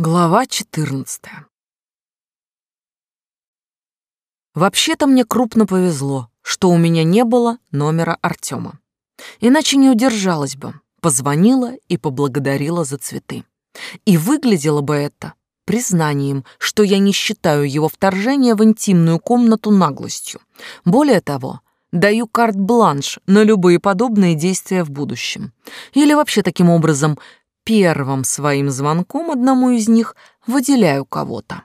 Глава 14. Вообще-то мне крупно повезло, что у меня не было номера Артема. Иначе не удержалась бы, позвонила и поблагодарила за цветы. И выглядело бы это признанием, что я не считаю его вторжение в интимную комнату наглостью. Более того, даю карт-бланш на любые подобные действия в будущем. Или вообще таким образом первым своим звонком одному из них выделяю кого-то.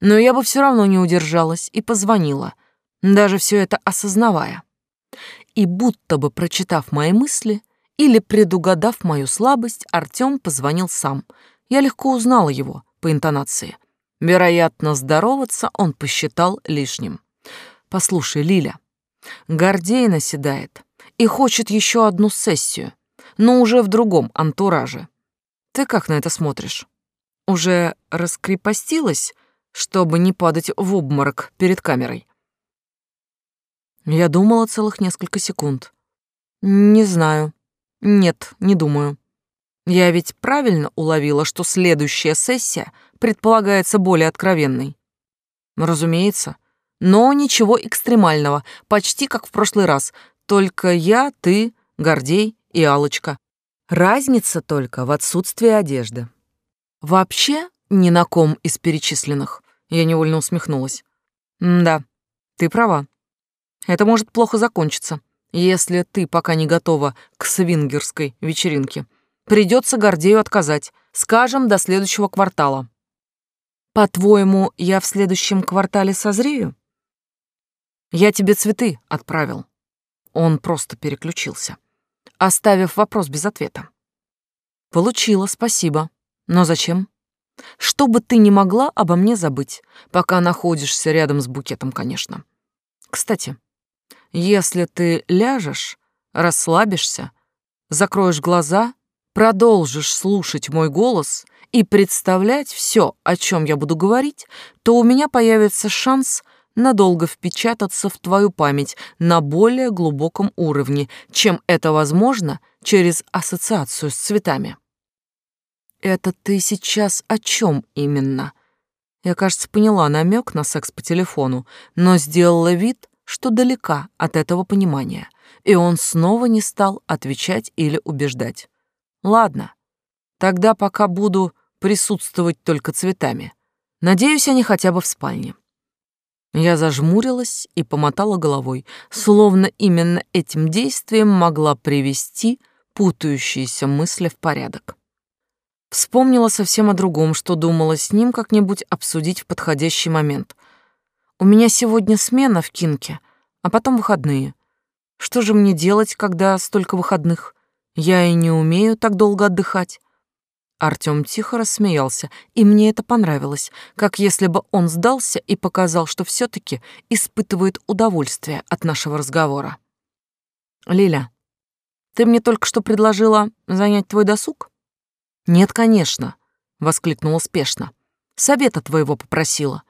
Но я бы все равно не удержалась и позвонила, даже все это осознавая. И будто бы прочитав мои мысли или предугадав мою слабость, Артём позвонил сам. Я легко узнала его по интонации. Вероятно, здороваться он посчитал лишним. «Послушай, Лиля, Гордей наседает и хочет еще одну сессию, но уже в другом антураже. Ты как на это смотришь? Уже раскрепостилась, чтобы не падать в обморок перед камерой? Я думала целых несколько секунд. Не знаю. Нет, не думаю. Я ведь правильно уловила, что следующая сессия предполагается более откровенной. Разумеется. Но ничего экстремального, почти как в прошлый раз. Только я, ты, Гордей и алочка Разница только в отсутствии одежды. Вообще ни на ком из перечисленных. Я невольно усмехнулась. да, ты права. Это может плохо закончиться, если ты пока не готова к свингерской вечеринке. Придется Гордею отказать, скажем, до следующего квартала. По-твоему, я в следующем квартале созрею? Я тебе цветы отправил. Он просто переключился оставив вопрос без ответа. Получила, спасибо. Но зачем? Чтобы ты не могла обо мне забыть, пока находишься рядом с букетом, конечно. Кстати, если ты ляжешь, расслабишься, закроешь глаза, продолжишь слушать мой голос и представлять все, о чем я буду говорить, то у меня появится шанс — надолго впечататься в твою память на более глубоком уровне, чем это возможно через ассоциацию с цветами. Это ты сейчас о чем именно? Я, кажется, поняла намек на секс по телефону, но сделала вид, что далека от этого понимания, и он снова не стал отвечать или убеждать. Ладно, тогда пока буду присутствовать только цветами. Надеюсь, они хотя бы в спальне. Я зажмурилась и помотала головой, словно именно этим действием могла привести путающиеся мысли в порядок. Вспомнила совсем о другом, что думала с ним как-нибудь обсудить в подходящий момент. У меня сегодня смена в Кинке, а потом выходные. Что же мне делать, когда столько выходных? Я и не умею так долго отдыхать. Артём тихо рассмеялся, и мне это понравилось, как если бы он сдался и показал, что все таки испытывает удовольствие от нашего разговора. «Лиля, ты мне только что предложила занять твой досуг?» «Нет, конечно», — воскликнула спешно. «Совета твоего попросила.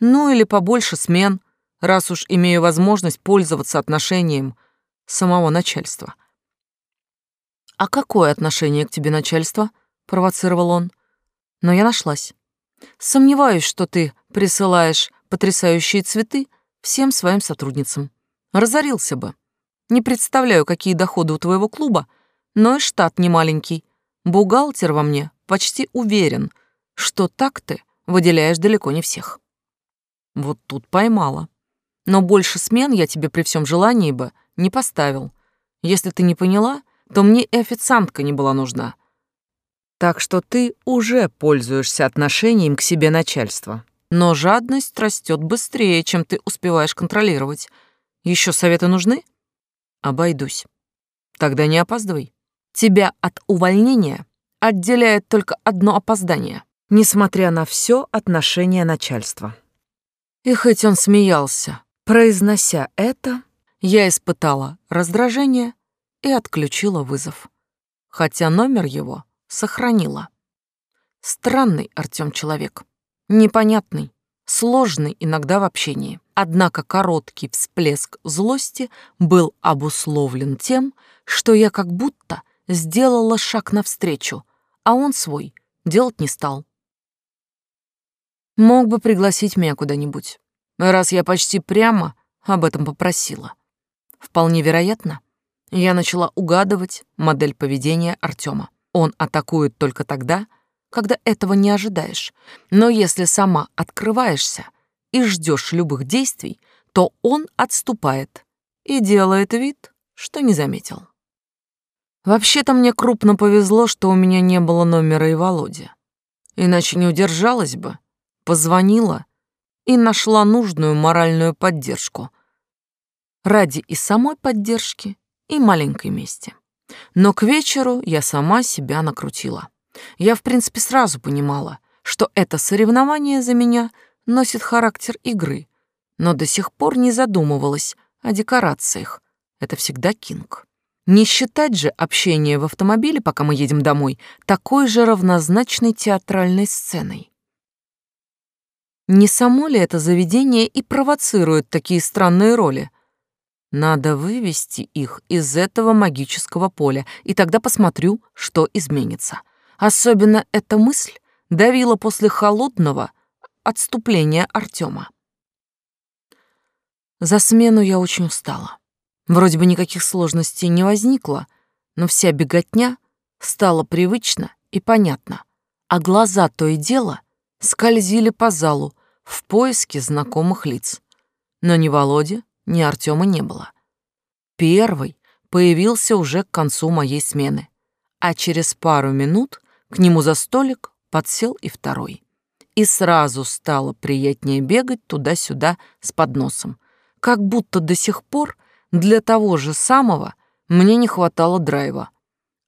Ну или побольше смен, раз уж имею возможность пользоваться отношением самого начальства». «А какое отношение к тебе начальство?» Провоцировал он. Но я нашлась. Сомневаюсь, что ты присылаешь потрясающие цветы всем своим сотрудницам. Разорился бы. Не представляю, какие доходы у твоего клуба, но и штат не маленький. Бухгалтер во мне почти уверен, что так ты выделяешь далеко не всех. Вот тут поймала. Но больше смен я тебе при всем желании бы не поставил. Если ты не поняла, то мне и официантка не была нужна. Так что ты уже пользуешься отношением к себе начальства. Но жадность растет быстрее, чем ты успеваешь контролировать. Еще советы нужны? Обойдусь. Тогда не опаздывай. Тебя от увольнения отделяет только одно опоздание, несмотря на все отношение начальства. И хоть он смеялся, произнося это, я испытала раздражение и отключила вызов. Хотя номер его сохранила. Странный Артём человек. Непонятный, сложный иногда в общении. Однако короткий всплеск злости был обусловлен тем, что я как будто сделала шаг навстречу, а он свой делать не стал. Мог бы пригласить меня куда-нибудь, раз я почти прямо об этом попросила. Вполне вероятно, я начала угадывать модель поведения Артема. Он атакует только тогда, когда этого не ожидаешь. Но если сама открываешься и ждешь любых действий, то он отступает и делает вид, что не заметил. Вообще-то мне крупно повезло, что у меня не было номера и Володи. Иначе не удержалась бы, позвонила и нашла нужную моральную поддержку. Ради и самой поддержки, и маленькой мести. Но к вечеру я сама себя накрутила. Я, в принципе, сразу понимала, что это соревнование за меня носит характер игры, но до сих пор не задумывалась о декорациях. Это всегда Кинг. Не считать же общение в автомобиле, пока мы едем домой, такой же равнозначной театральной сценой. Не само ли это заведение и провоцирует такие странные роли? Надо вывести их из этого магического поля, и тогда посмотрю, что изменится. Особенно эта мысль давила после холодного отступления Артема. За смену я очень устала. Вроде бы никаких сложностей не возникло, но вся беготня стала привычна и понятна, а глаза то и дело скользили по залу в поиске знакомых лиц. Но ни Володи, ни Артема не было. Первый появился уже к концу моей смены, а через пару минут к нему за столик подсел и второй. И сразу стало приятнее бегать туда-сюда с подносом, как будто до сих пор для того же самого мне не хватало драйва.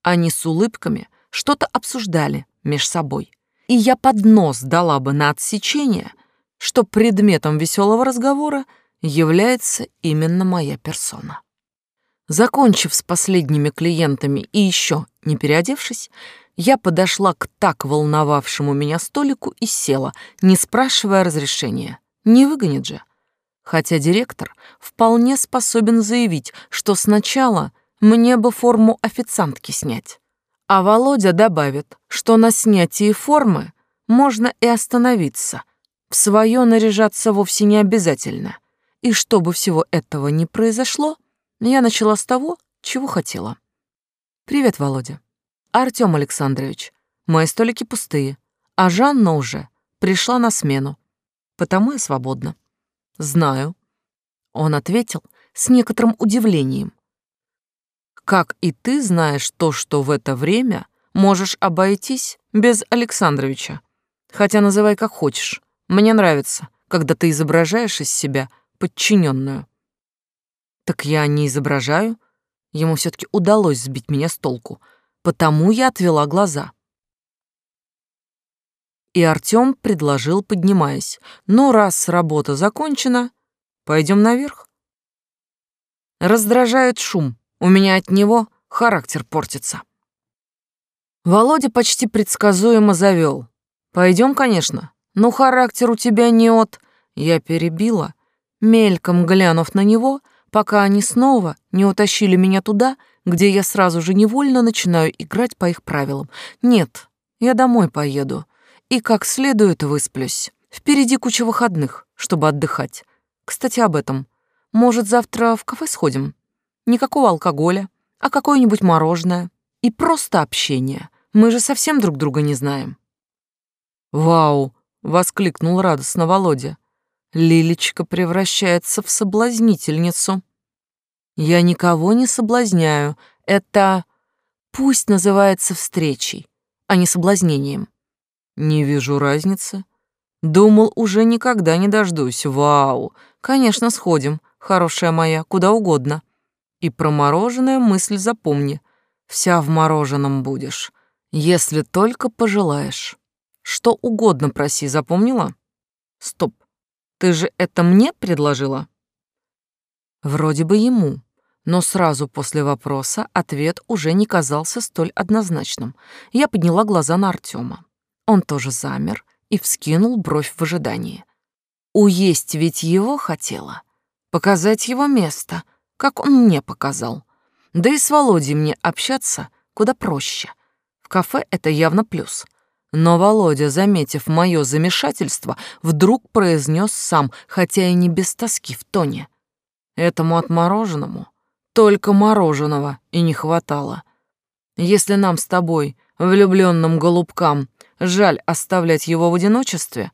Они с улыбками что-то обсуждали меж собой, и я под нос дала бы на отсечение, что предметом веселого разговора является именно моя персона. Закончив с последними клиентами и еще не переодевшись, я подошла к так волновавшему меня столику и села, не спрашивая разрешения. Не выгонит же хотя директор вполне способен заявить, что сначала мне бы форму официантки снять. А Володя добавит, что на снятии формы можно и остановиться. В свое наряжаться вовсе не обязательно. И чтобы всего этого не произошло, я начала с того, чего хотела. «Привет, Володя. Артём Александрович, мои столики пустые, а Жанна уже пришла на смену, потому я свободна». «Знаю», — он ответил с некоторым удивлением. «Как и ты знаешь то, что в это время можешь обойтись без Александровича. Хотя называй как хочешь. Мне нравится, когда ты изображаешь из себя подчиненную. Так я не изображаю. Ему все таки удалось сбить меня с толку, потому я отвела глаза. И Артём предложил, поднимаясь. «Ну, раз работа закончена, пойдем наверх». Раздражает шум. У меня от него характер портится. Володя почти предсказуемо завёл. Пойдем, конечно. Но характер у тебя не от...» Я перебила, мельком глянув на него, пока они снова не утащили меня туда, где я сразу же невольно начинаю играть по их правилам. «Нет, я домой поеду и как следует высплюсь. Впереди куча выходных, чтобы отдыхать. Кстати, об этом. Может, завтра в кафе сходим? Никакого алкоголя, а какое-нибудь мороженое. И просто общение. Мы же совсем друг друга не знаем. «Вау!» — воскликнул радостно Володя. «Лилечка превращается в соблазнительницу». «Я никого не соблазняю. Это пусть называется встречей, а не соблазнением. Не вижу разницы. Думал, уже никогда не дождусь. Вау! Конечно, сходим, хорошая моя, куда угодно. И про мороженое мысль запомни. Вся в мороженом будешь, если только пожелаешь. Что угодно проси, запомнила? Стоп. Ты же это мне предложила? Вроде бы ему, но сразу после вопроса ответ уже не казался столь однозначным. Я подняла глаза на Артема. Он тоже замер и вскинул бровь в ожидании. Уесть ведь его хотела. Показать его место, как он мне показал. Да и с Володей мне общаться куда проще. В кафе это явно плюс. Но Володя, заметив мое замешательство, вдруг произнес сам, хотя и не без тоски в тоне. Этому отмороженному только мороженого и не хватало. Если нам с тобой, влюбленным голубкам, жаль оставлять его в одиночестве,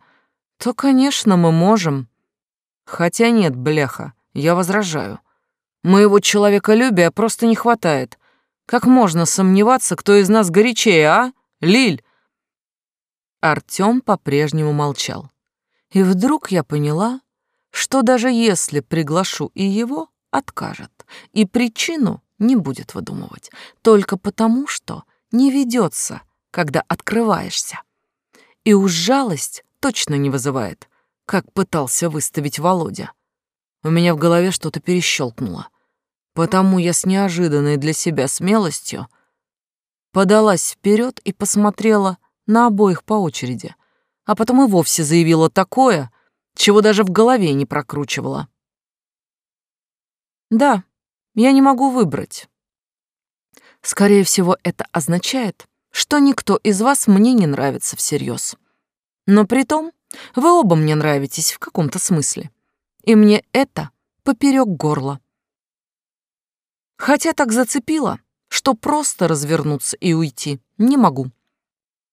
то, конечно, мы можем. Хотя нет, бляха, я возражаю. Моего человеколюбия просто не хватает. Как можно сомневаться, кто из нас горячее, а? Лиль!» Артём по-прежнему молчал. И вдруг я поняла, что даже если приглашу и его, откажет. И причину не будет выдумывать. Только потому, что не ведется, когда открываешься. И уж жалость точно не вызывает, как пытался выставить Володя. У меня в голове что-то перещелкнуло. Потому я с неожиданной для себя смелостью подалась вперед и посмотрела на обоих по очереди, а потом и вовсе заявила такое, чего даже в голове не прокручивала. Да, я не могу выбрать. Скорее всего, это означает, что никто из вас мне не нравится всерьез. Но при том, вы оба мне нравитесь в каком-то смысле. И мне это поперек горла. Хотя так зацепило, что просто развернуться и уйти не могу.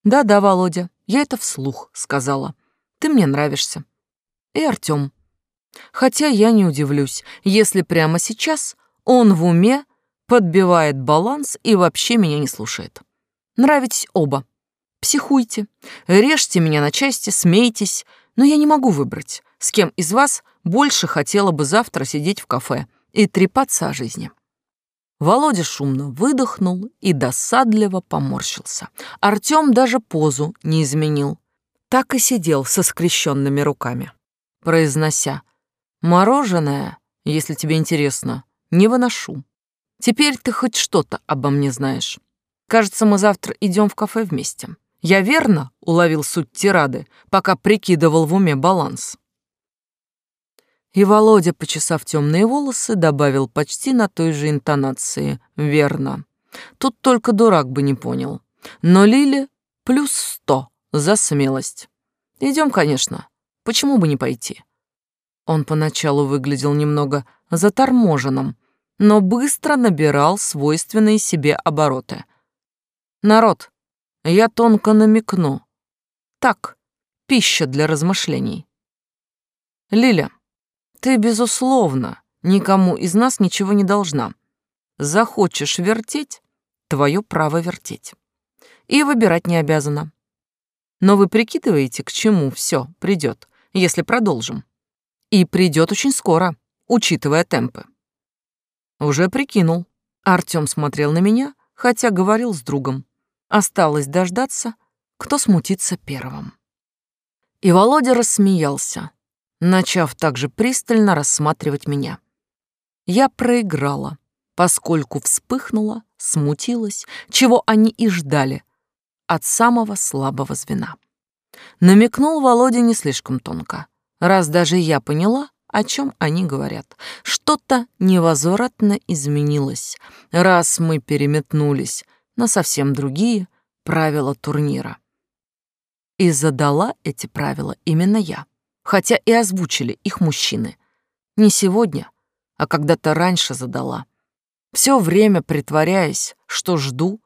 Да-да, Володя, я это вслух сказала. Ты мне нравишься. И Артём. Хотя я не удивлюсь, если прямо сейчас он в уме подбивает баланс и вообще меня не слушает. Нравитесь оба. Психуйте, режьте меня на части, смейтесь, но я не могу выбрать, с кем из вас больше хотела бы завтра сидеть в кафе и трепаться о жизни. Володя шумно выдохнул и досадливо поморщился. Артём даже позу не изменил. Так и сидел со скрещенными руками, произнося «Мороженое, если тебе интересно, не выношу. Теперь ты хоть что-то обо мне знаешь. Кажется, мы завтра идем в кафе вместе. Я верно уловил суть тирады, пока прикидывал в уме баланс?» И Володя, почесав темные волосы, добавил почти на той же интонации. Верно. Тут только дурак бы не понял. Но Лили плюс сто за смелость. Идем, конечно. Почему бы не пойти? Он поначалу выглядел немного заторможенным, но быстро набирал свойственные себе обороты. Народ, я тонко намекну. Так, пища для размышлений. Лиля, ты, безусловно, никому из нас ничего не должна. Захочешь вертеть — твое право вертеть. И выбирать не обязана. Но вы прикидываете, к чему все придет, если продолжим. И придет очень скоро, учитывая темпы. Уже прикинул. Артём смотрел на меня, хотя говорил с другом. Осталось дождаться, кто смутится первым. И Володя рассмеялся, начав также пристально рассматривать меня. Я проиграла, поскольку вспыхнула, смутилась, чего они и ждали, от самого слабого звена. Намекнул Володя не слишком тонко, раз даже я поняла, о чем они говорят. Что-то невозвратно изменилось, раз мы переметнулись на совсем другие правила турнира. И задала эти правила именно я хотя и озвучили их мужчины. Не сегодня, а когда-то раньше задала. Все время притворяясь, что жду,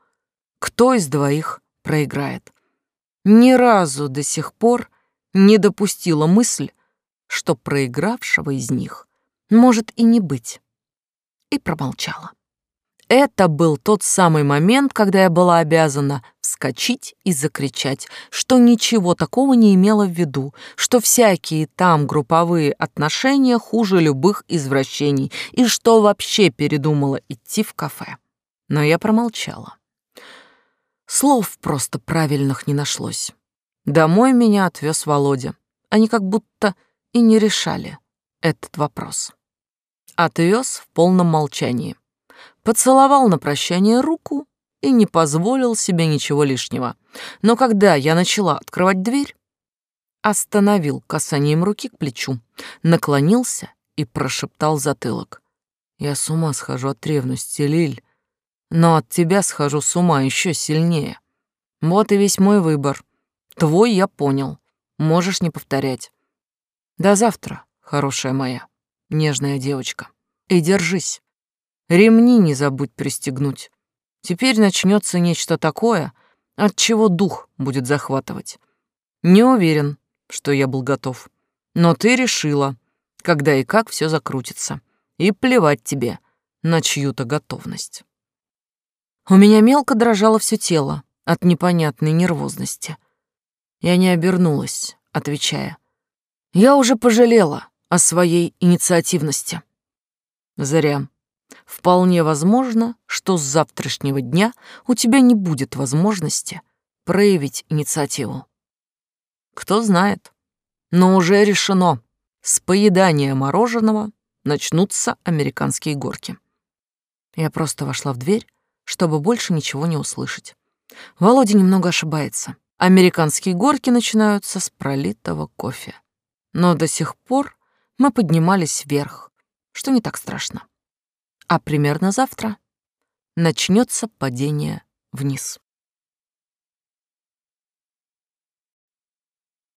кто из двоих проиграет. Ни разу до сих пор не допустила мысль, что проигравшего из них может и не быть. И промолчала. Это был тот самый момент, когда я была обязана вскочить и закричать, что ничего такого не имела в виду, что всякие там групповые отношения хуже любых извращений и что вообще передумала идти в кафе. Но я промолчала. Слов просто правильных не нашлось. Домой меня отвез Володя. Они как будто и не решали этот вопрос. Отвез в полном молчании поцеловал на прощание руку и не позволил себе ничего лишнего. Но когда я начала открывать дверь, остановил касанием руки к плечу, наклонился и прошептал затылок. «Я с ума схожу от ревности, Лиль, но от тебя схожу с ума еще сильнее. Вот и весь мой выбор. Твой я понял. Можешь не повторять. До завтра, хорошая моя, нежная девочка. И держись. Ремни не забудь пристегнуть. Теперь начнется нечто такое, от чего дух будет захватывать. Не уверен, что я был готов. Но ты решила, когда и как все закрутится. И плевать тебе на чью-то готовность. У меня мелко дрожало все тело от непонятной нервозности. Я не обернулась, отвечая. Я уже пожалела о своей инициативности. Зря. Вполне возможно, что с завтрашнего дня у тебя не будет возможности проявить инициативу. Кто знает. Но уже решено. С поедания мороженого начнутся американские горки. Я просто вошла в дверь, чтобы больше ничего не услышать. Володя немного ошибается. Американские горки начинаются с пролитого кофе. Но до сих пор мы поднимались вверх, что не так страшно. А примерно завтра начнется падение вниз.